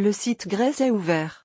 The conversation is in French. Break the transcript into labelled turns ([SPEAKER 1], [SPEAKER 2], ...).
[SPEAKER 1] Le site Grèce est ouvert.